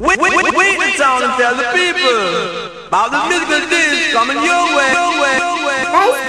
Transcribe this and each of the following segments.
Wait, wait, wait, wait in town and tell the people about the musical things coming your way. Your way. Nice,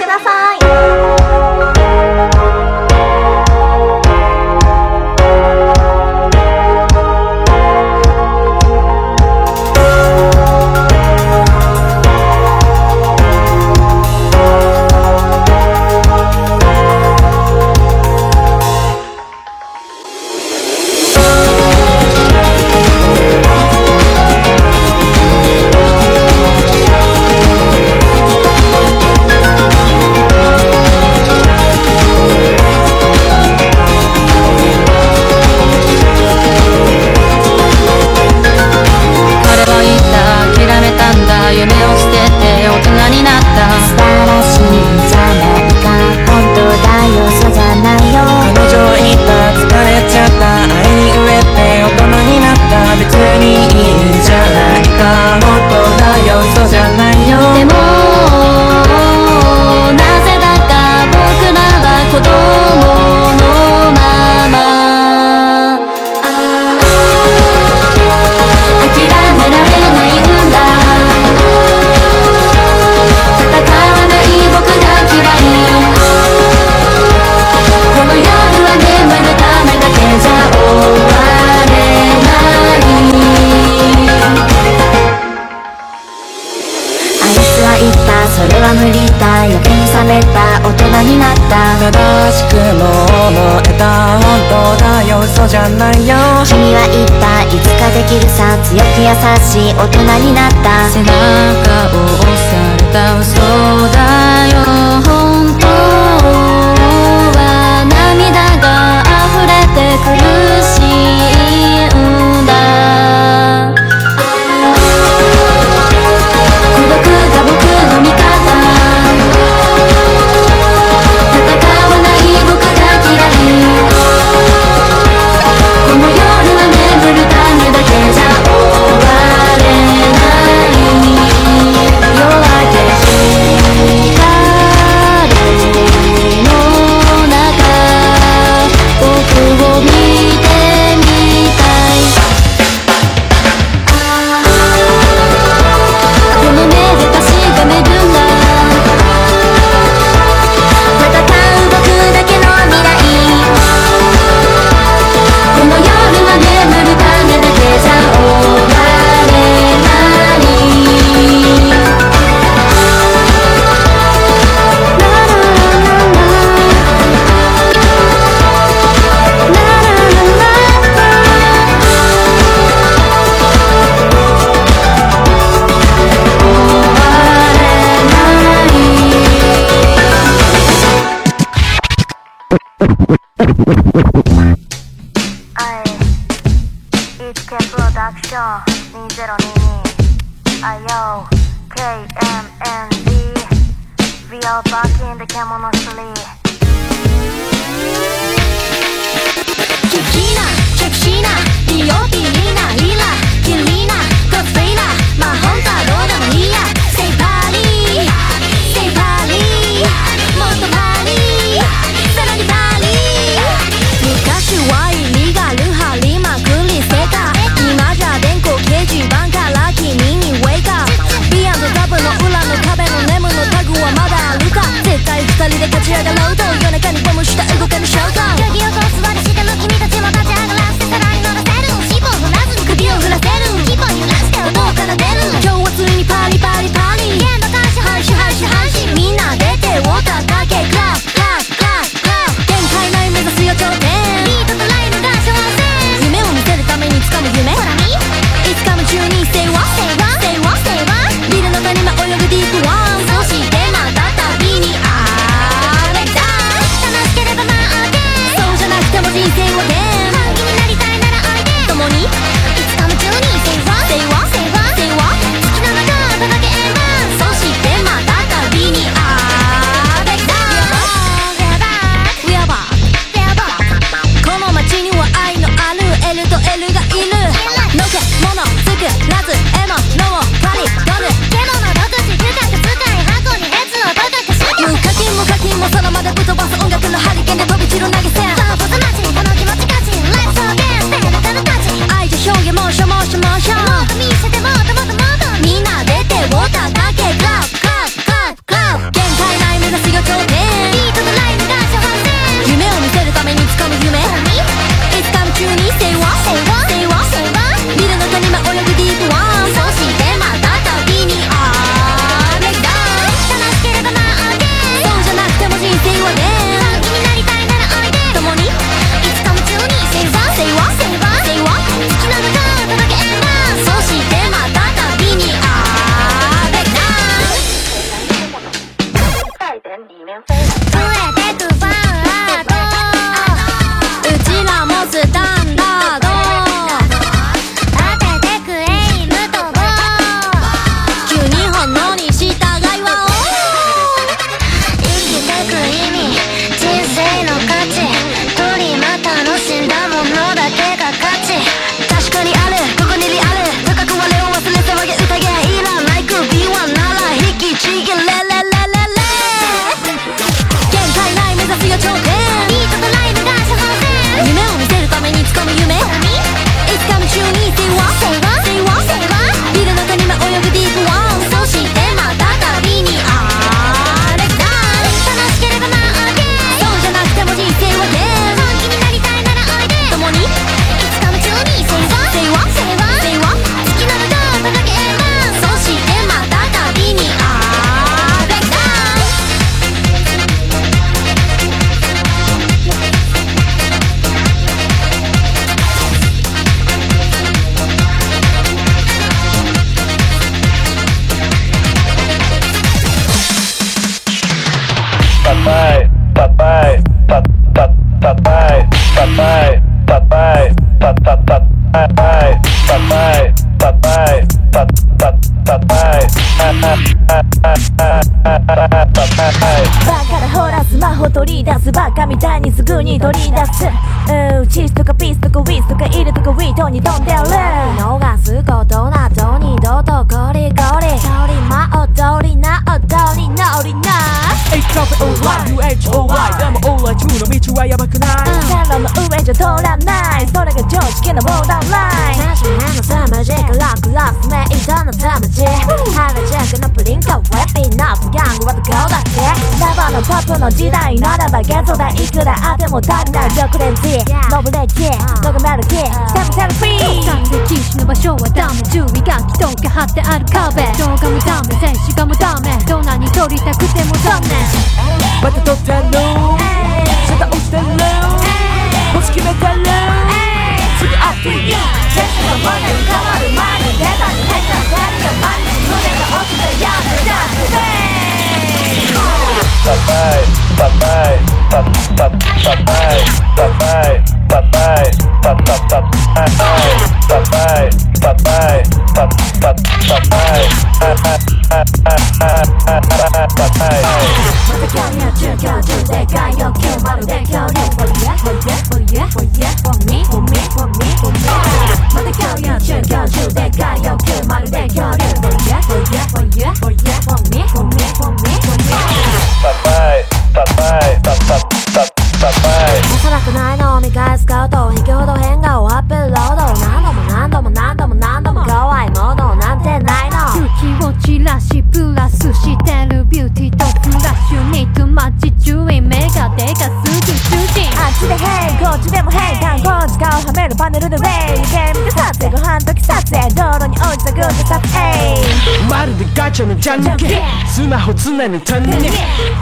まるでガチャのジャンケスマホ常に単に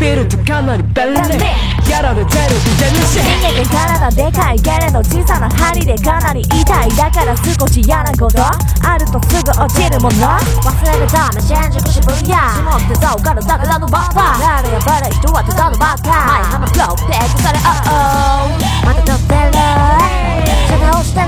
ビルとかなりベルでやられてるみたいにし。人間体でかいけれど小さな針でかなり痛い。だから少し嫌なこと？あるとすぐ落ちるもの？忘れるため新宿渋谷下ってさうからだからのバッファー誰やバレ人はただのバッター前のフローテイクされ Oh oh また撮ってる。遮断してる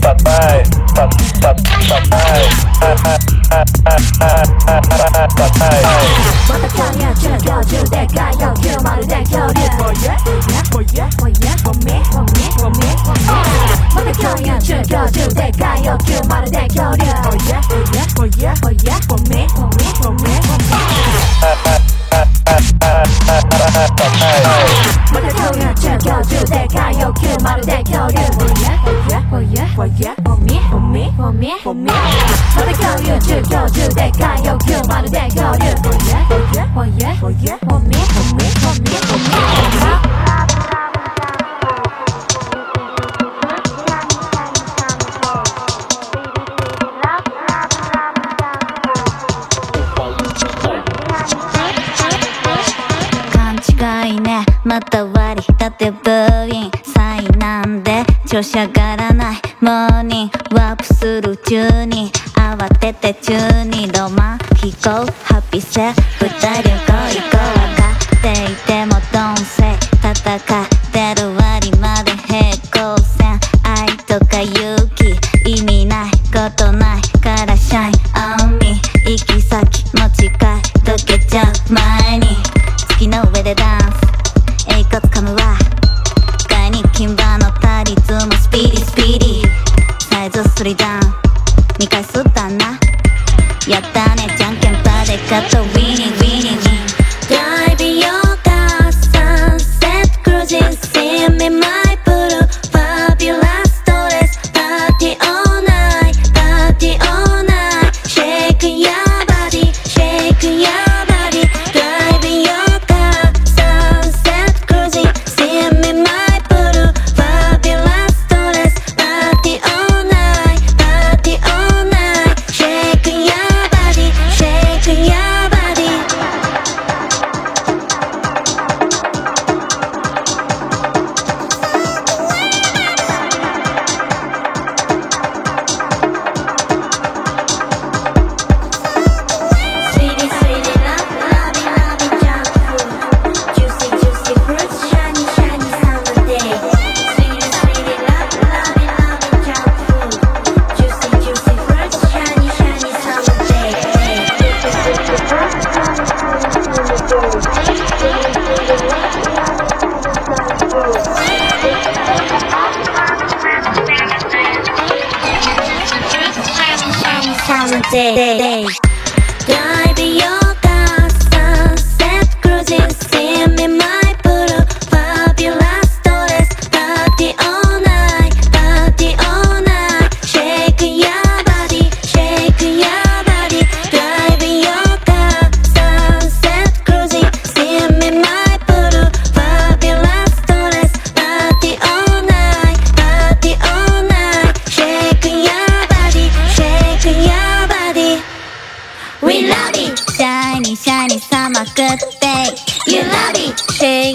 papai, yeah, just yeah, for me, for me, for me, for me. 가까운 즐겨줄 때 가요길 마루대 겨울 뭐야 뭐야 뭐야 뭐야 오미 오미 오미 오미 가까운 즐겨줄 때 가요길 마루대 겨울 뭐야 뭐야 뭐야 뭐야 오미 오미 오미 오미 また割り立てさい災難で調子上がらない。モーニングワープする中に。慌てて中にロマン飛行。ハッピーセブ大旅行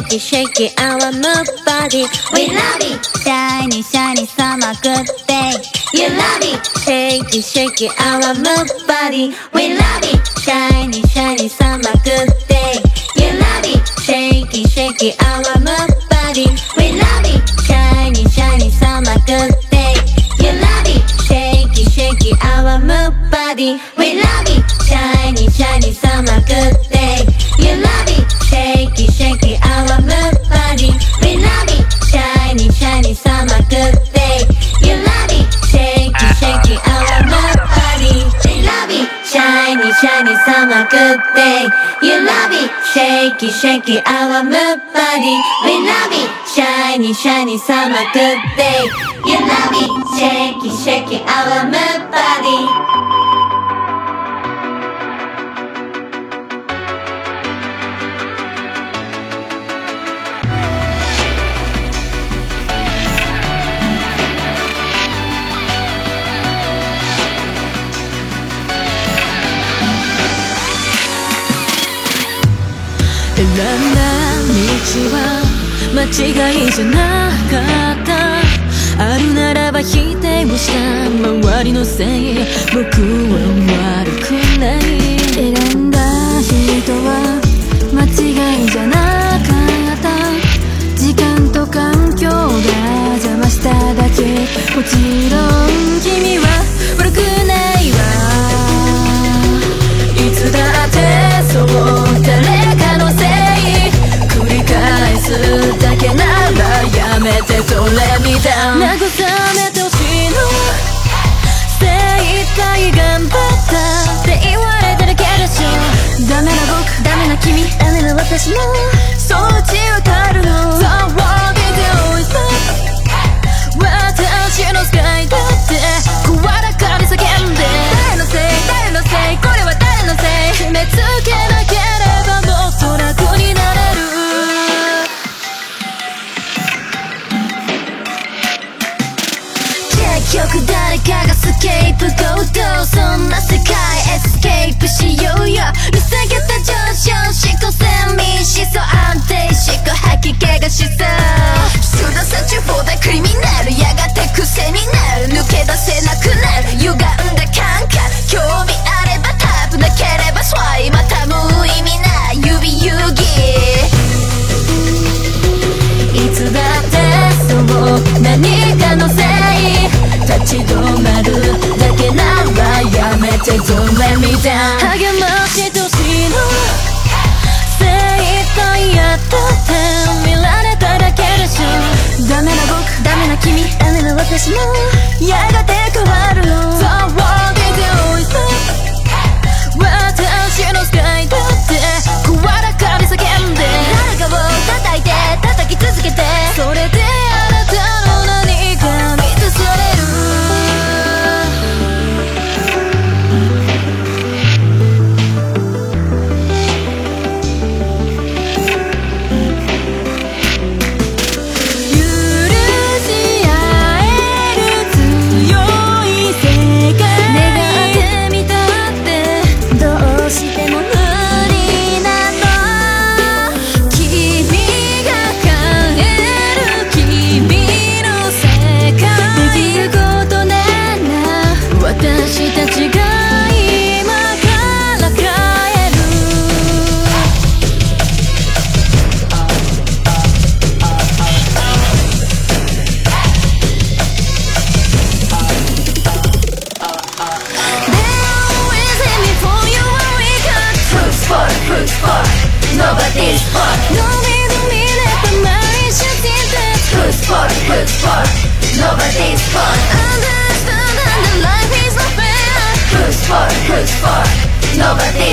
Shake it, shake it, I wanna move body. We love it. Shiny, shiny summer, good day. You love it. Shake it, shake it, I wanna move body. We love it. Shiny, shiny summer, good day. You love it. Shake it, shake it, I wanna. Good day You love it. Shake it our move body. We love it. Shiny shiny summer good day. You love it. Shake it our move body らんだ道は間違いじゃなかった。あるならば否定をした。周りのせい僕は悪くない。選んだ人は間違いじゃなかった。時間と環境が邪魔しただけ。もちろん君は返すだけならやめてそれみた慰めてほしいの。精一杯頑張ったって言わ。れてるけでしょダメな僕ダメな君ダメな私もそのうちわ。かるの騒ぎでおいし私のスカイだってケープゴーそんな世界。エスケープしようよ。見下げた上昇思考線民思想安定思考吐き気がしそう。集団サチュフォーダクリミナルやがて癖になる。抜け出せなくなる。歪んだ感覚興味あればタイプなければスワイまた無意味な。指遊戯。いつだってそう何かのせい？立ち止まるだけならやめてそれみたい。励ましてほしいの精一杯やったって見られただけでしょ。ダメな僕ダメな君ダメな私もやがて変わる。の騒ぎでおいし私のスカイだって。声高に叫んで。誰かを叩いて叩き続けて。それであなた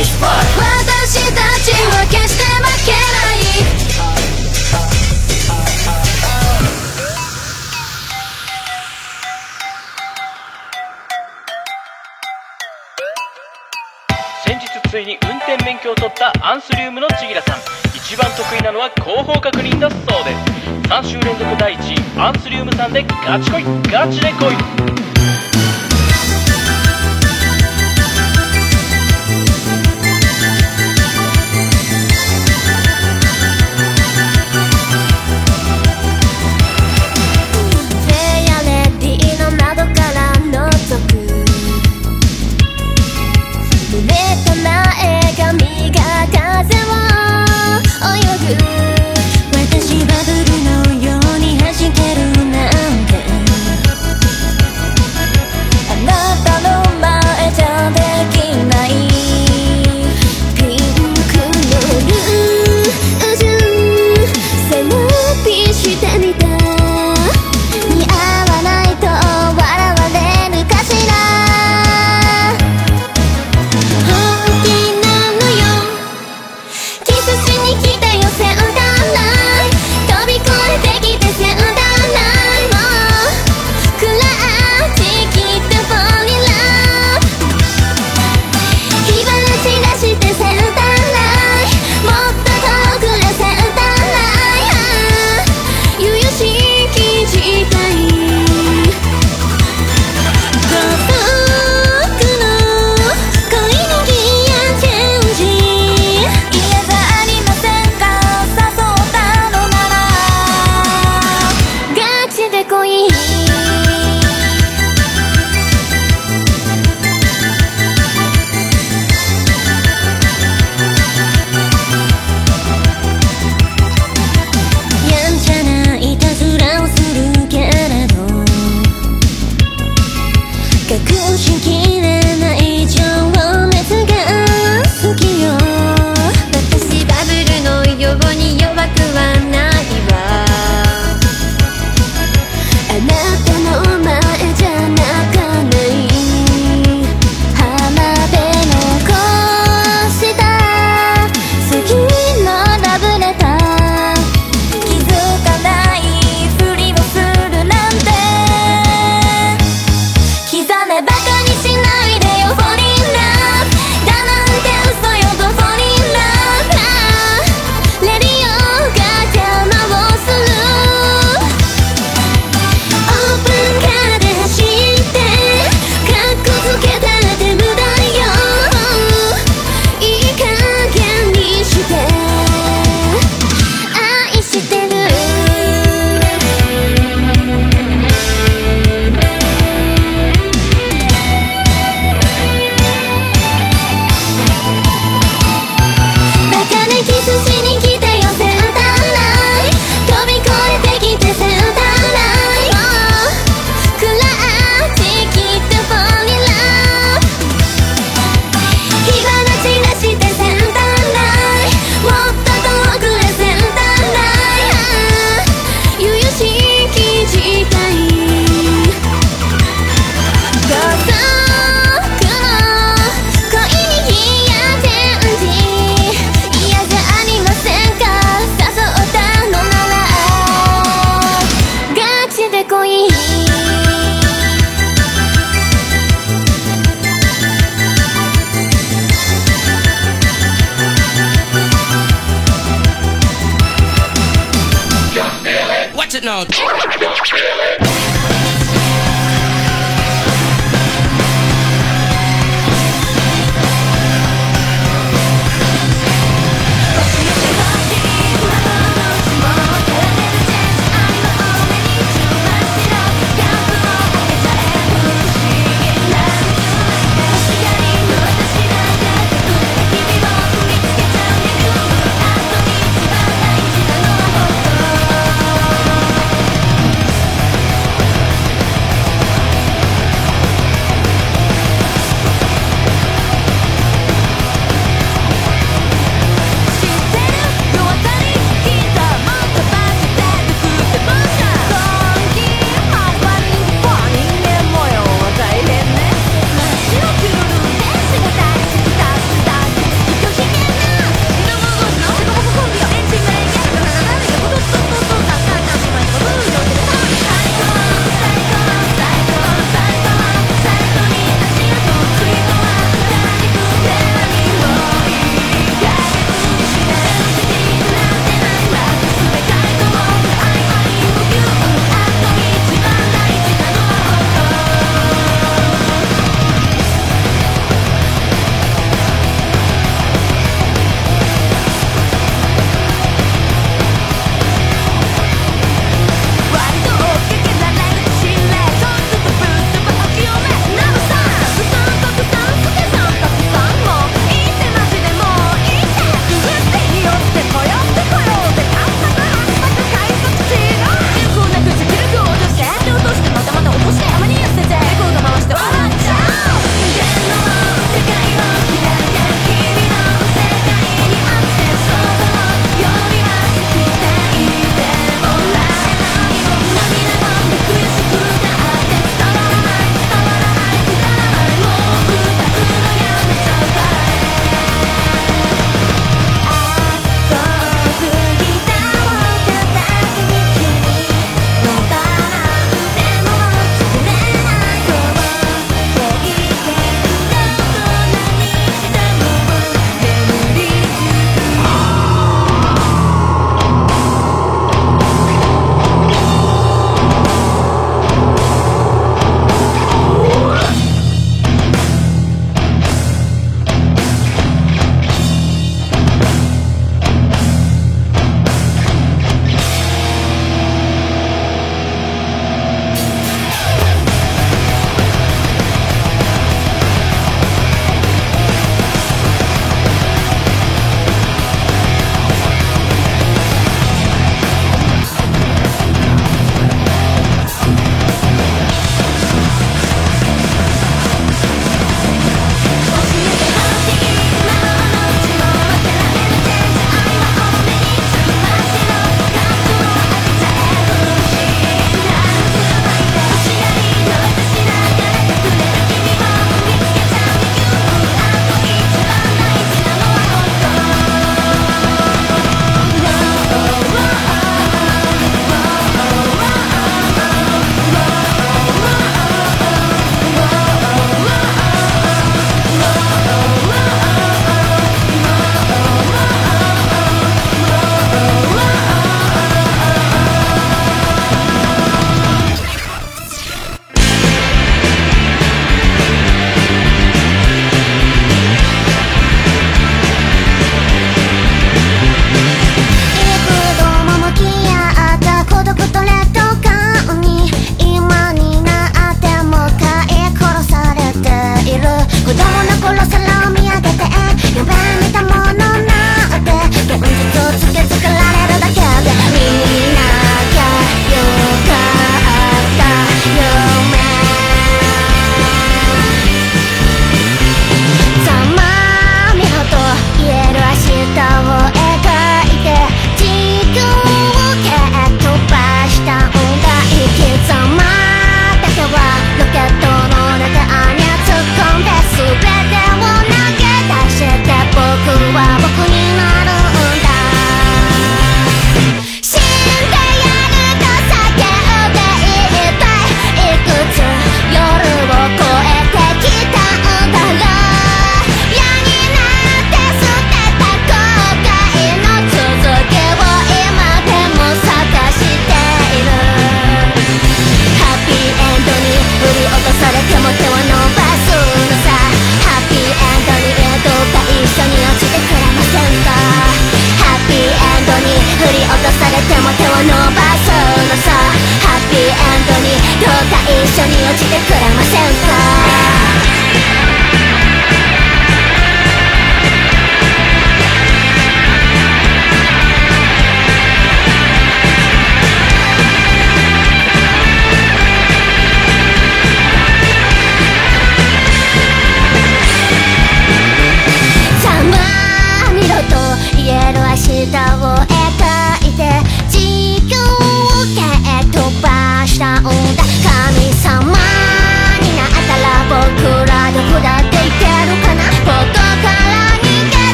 私たちは決して負けない先日ついに運転免許を取ったアンスリウムのちぎらさん。一番得意なのは後方確認だそうです。3週連続第1位アンスリウムさんでガチ恋ガチで恋。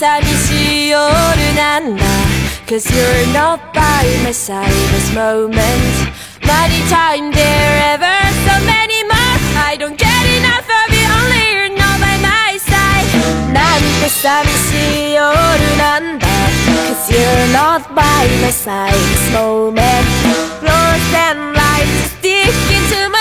寂しい夜なんだ Cause you're not by my side this moment Many time there ever so many more I don't get enough of you only you're not by my side なんて寂しい夜なんだ Cause you're not by my side this moment Fluorescent and lights stick into my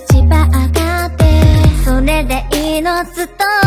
口ばっそれでいのつとと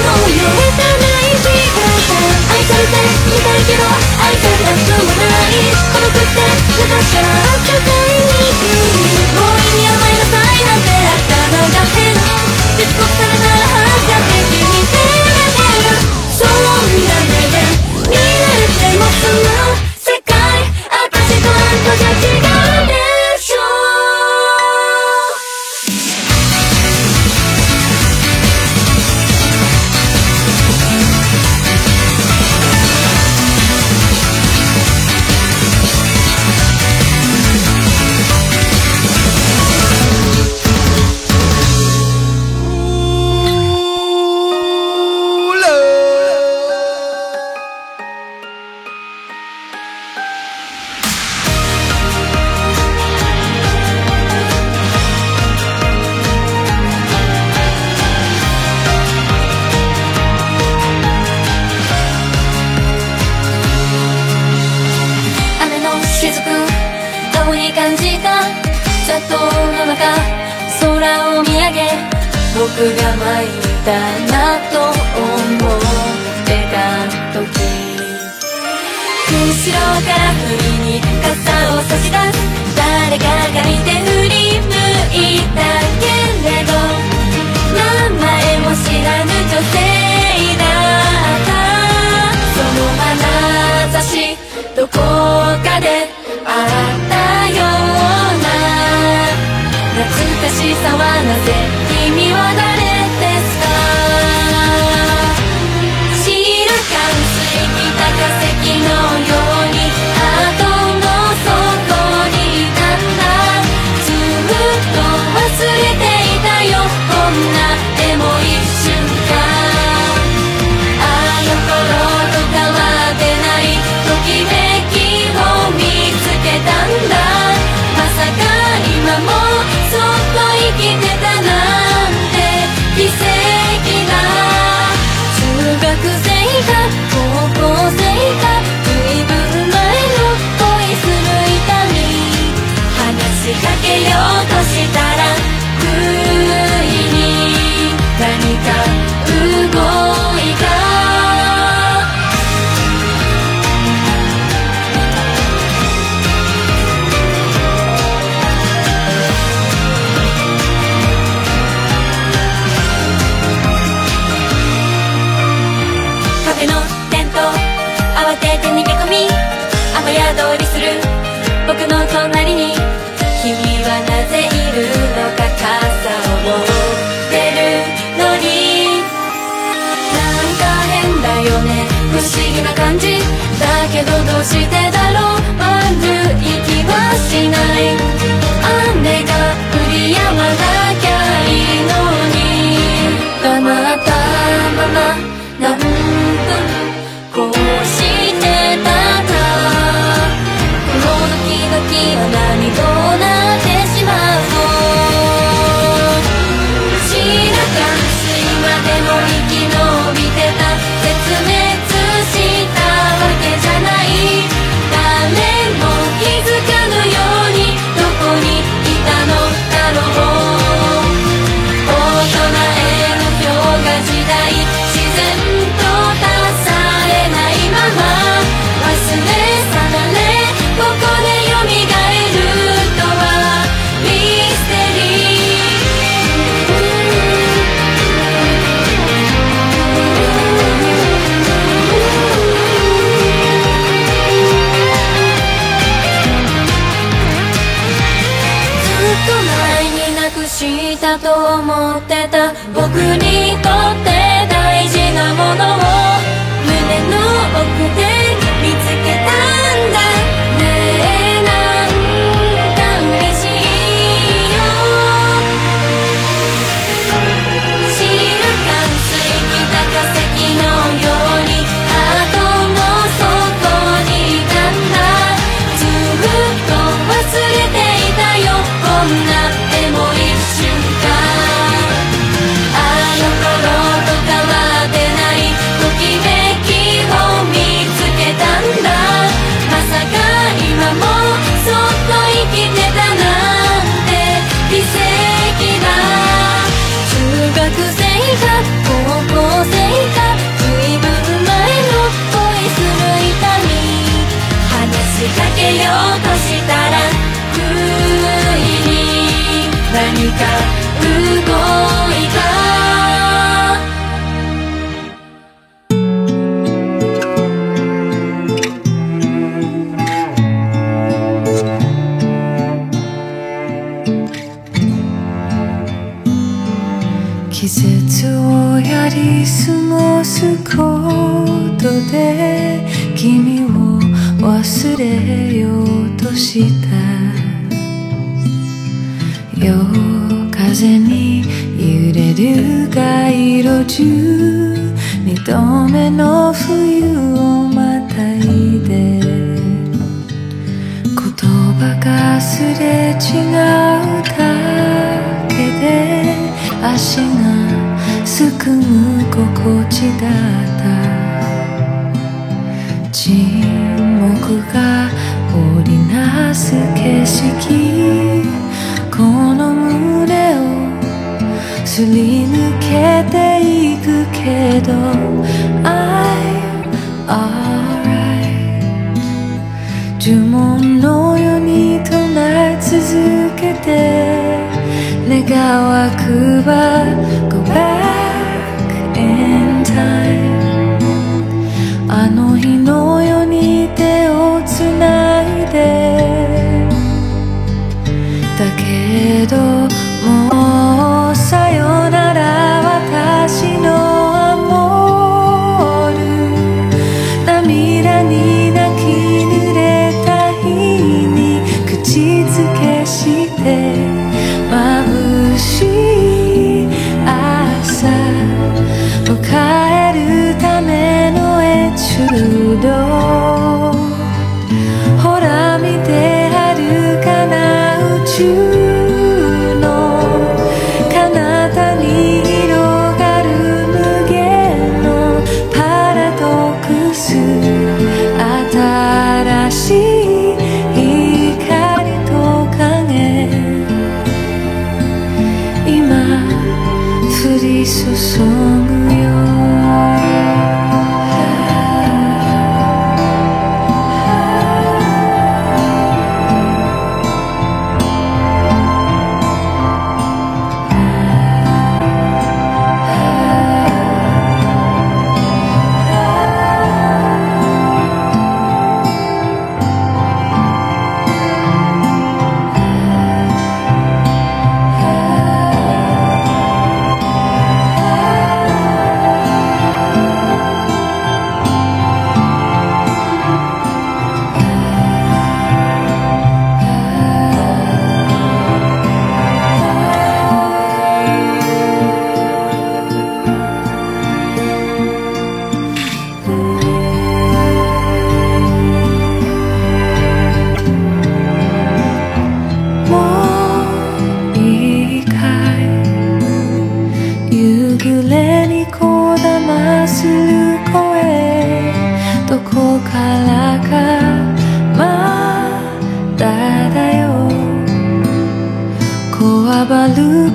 愛されてみたいけどさたくもない。孤独って昔はあっ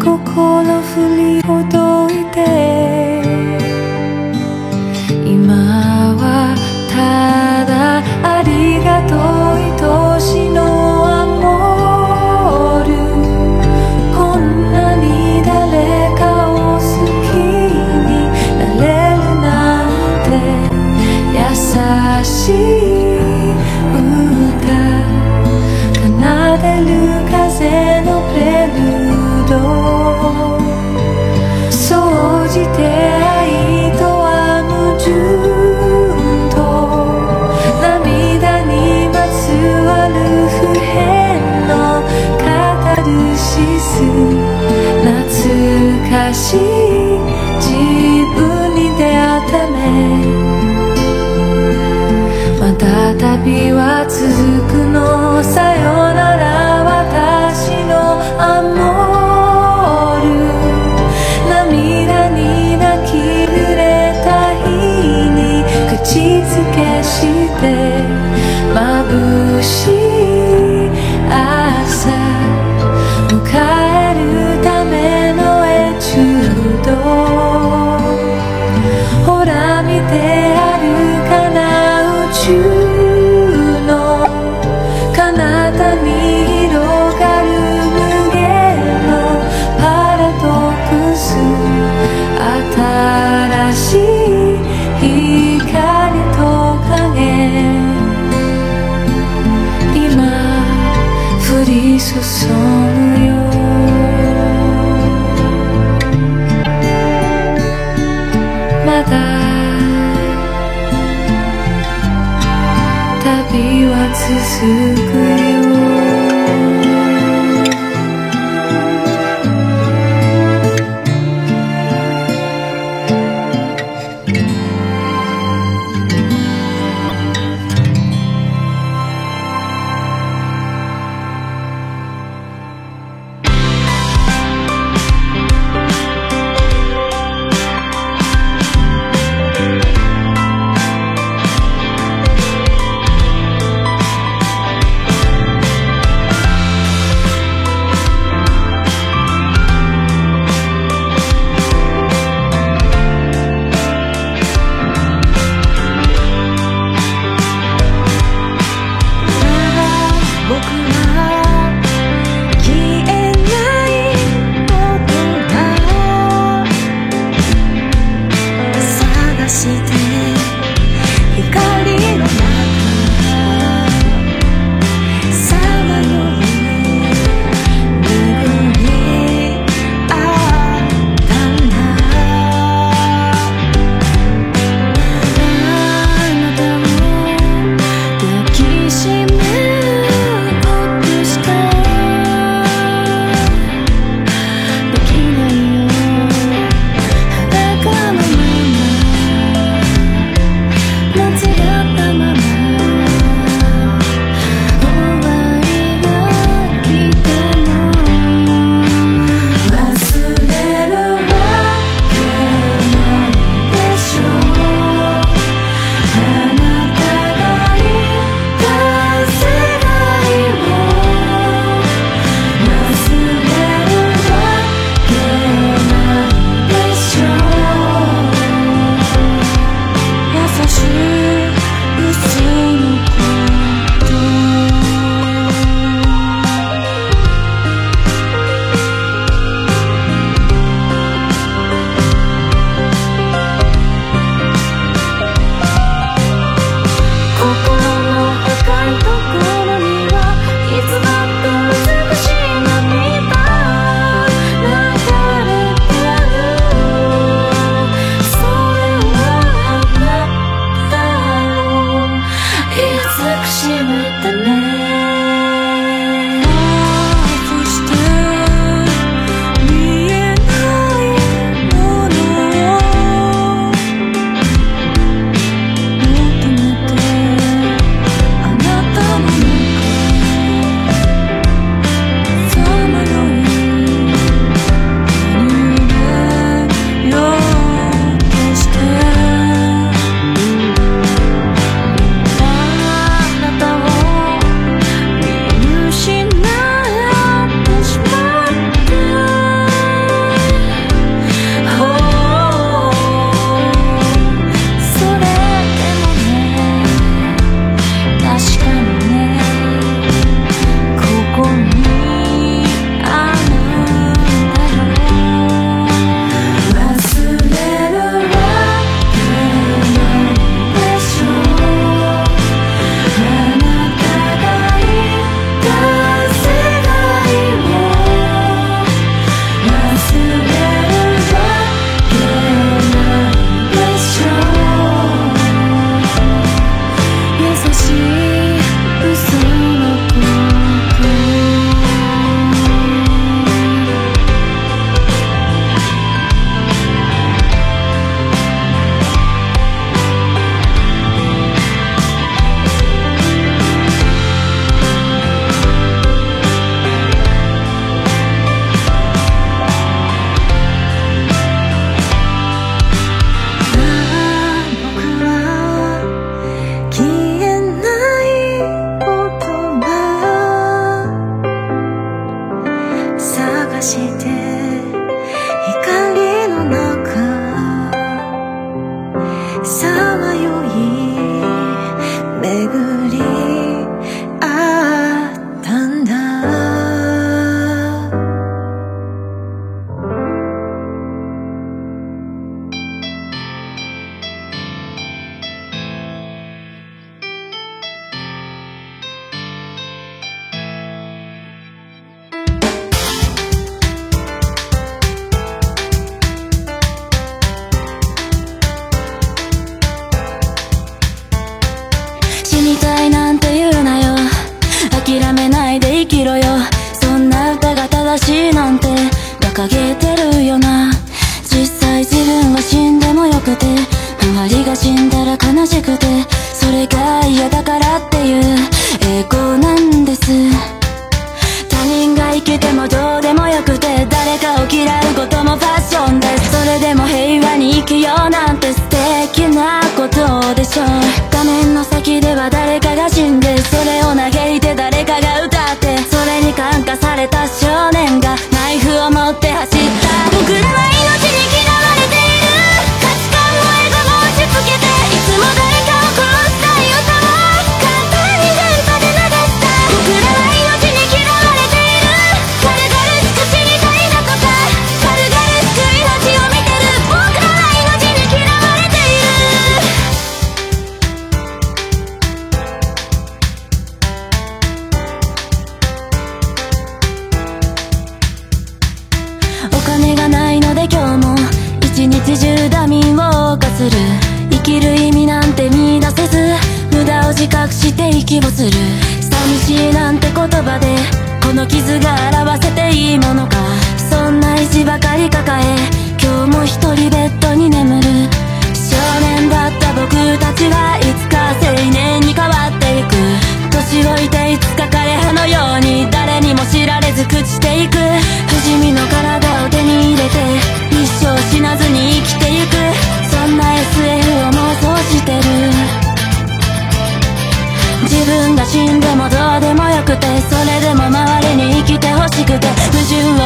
心振りほどいて。今は be what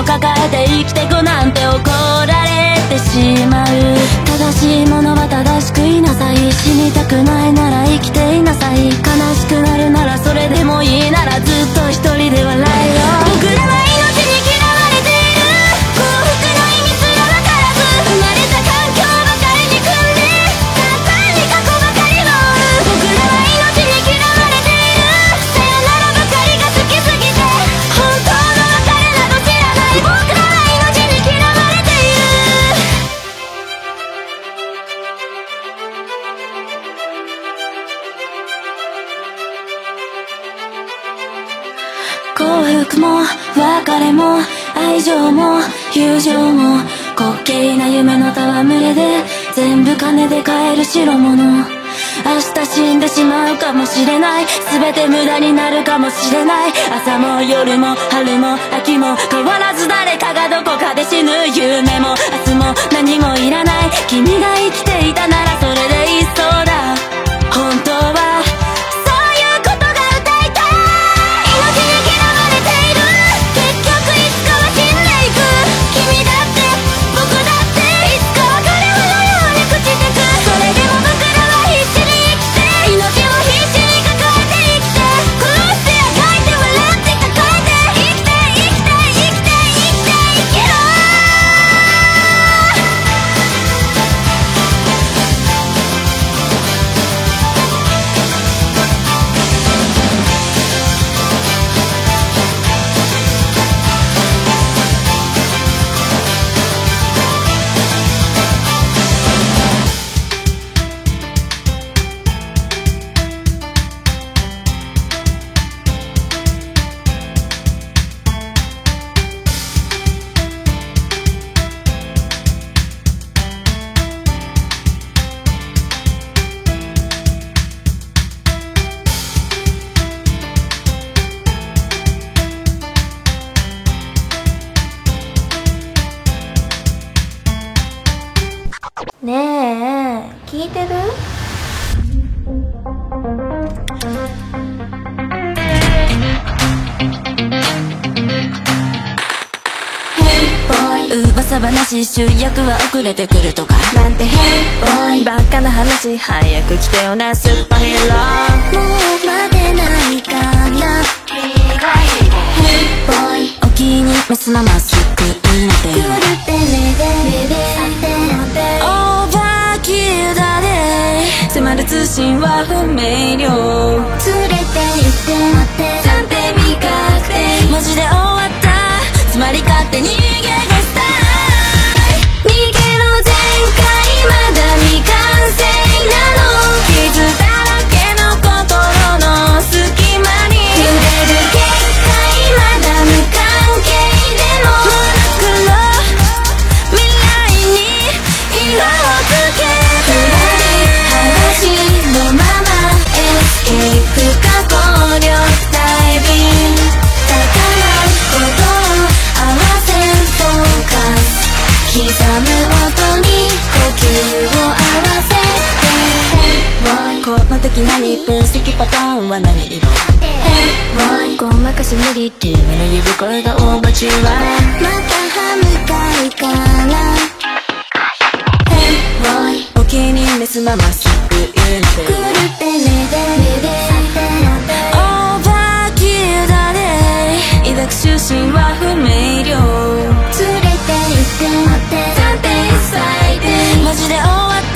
抱えて生きてごるかもしれない。朝も夜も春も秋も変わらず誰かがどこかで死ぬ夢も。明日も何もいらない。君が生きていたならそれで遅れてくるとか。なんてヘイボーイバカな話早く来てよねスーパーヒー。ローもう待てないからヘイボーイお気に召すまま好きになってくってででオーバーキルだね迫る通信は不明瞭連れて行って探偵未確定マジで終わったつまりかの何分析パターンは何色？ごまかし無理君の指声が大ーバーチはまた歯向かい。かな Hey boy お気に召すまますぐ言うて。くるってねでねでオーバーキルだね。抱く出身は不明瞭。連れて行って待って。探偵サイドマジで終わった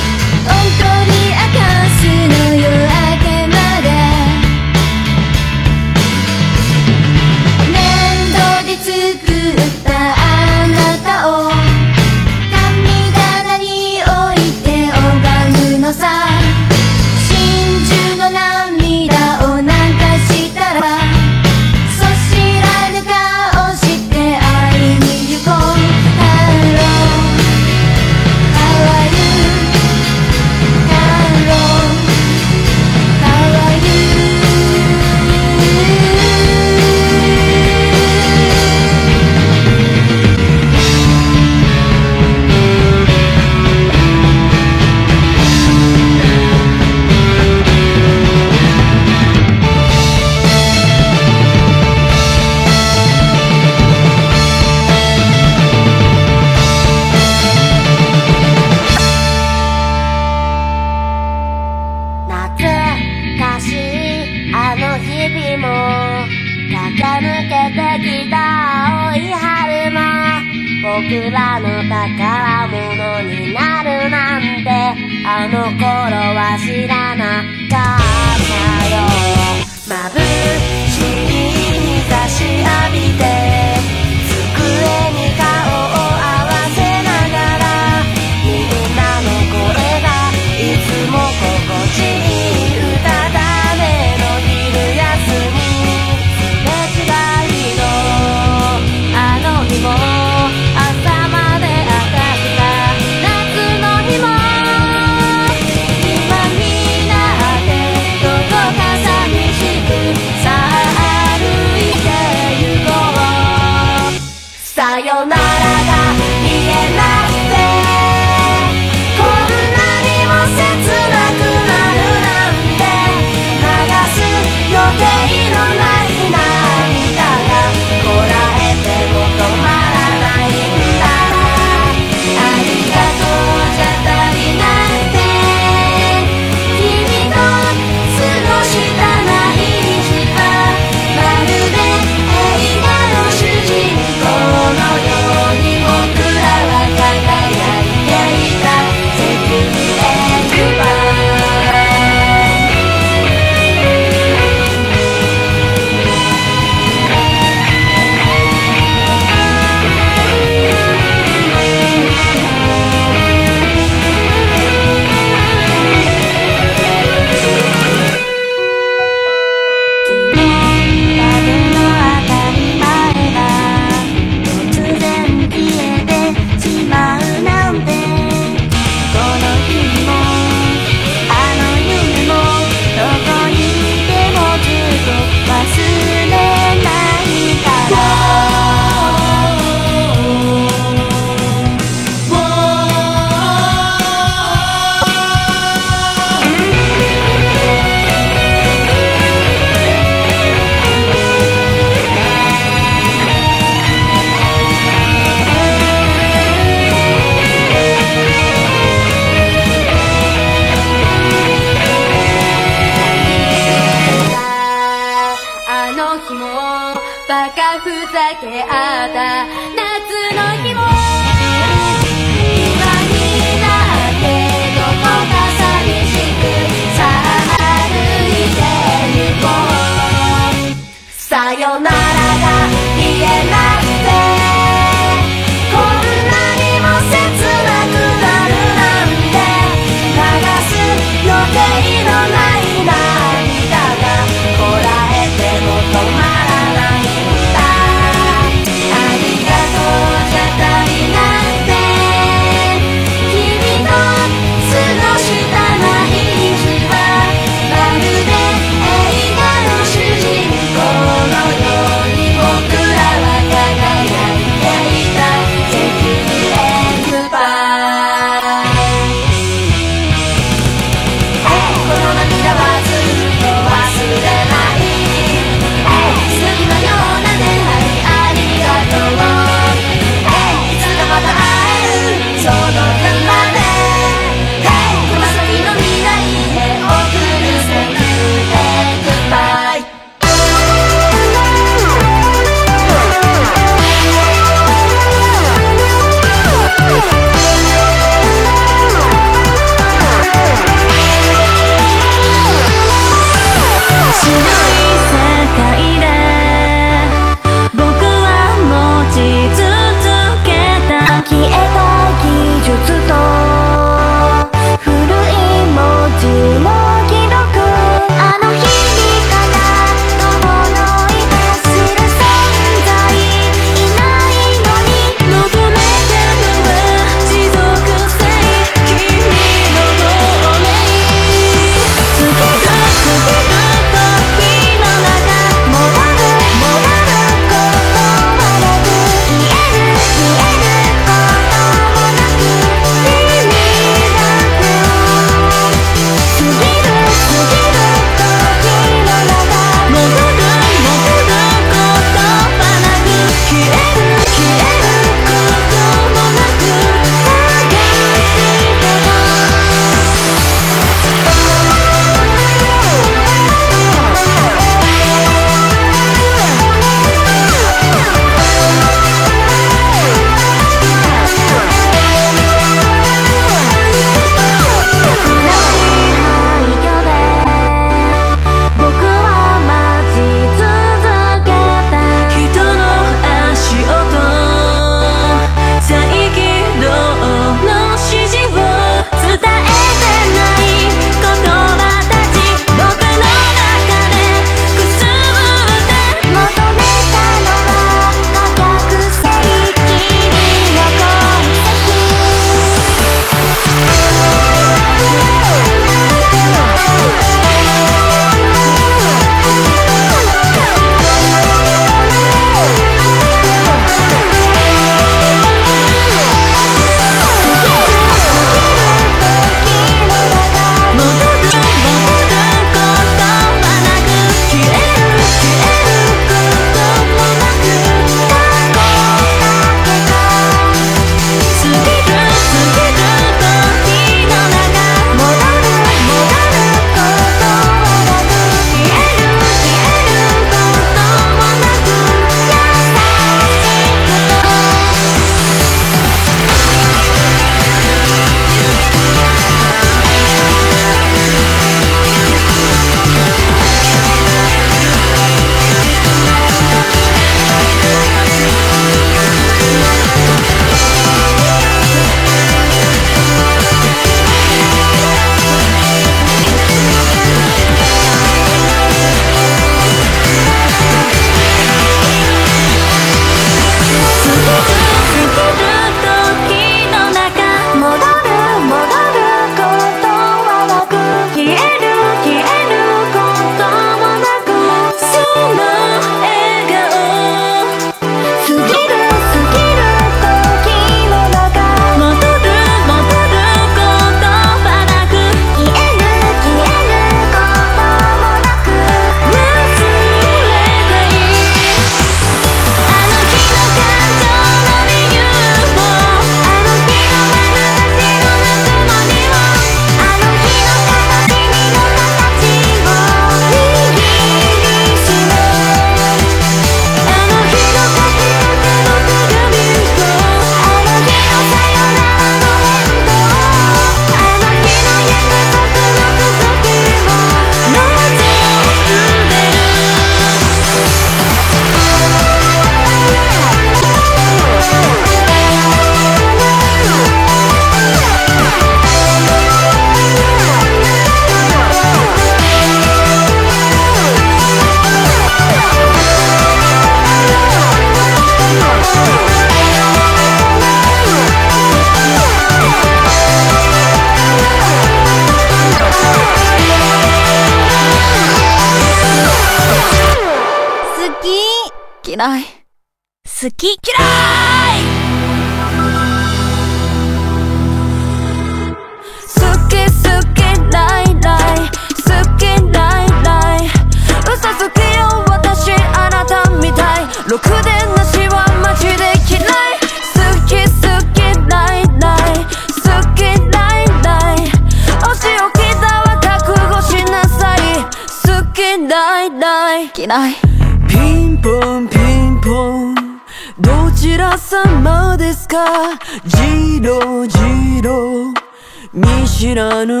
見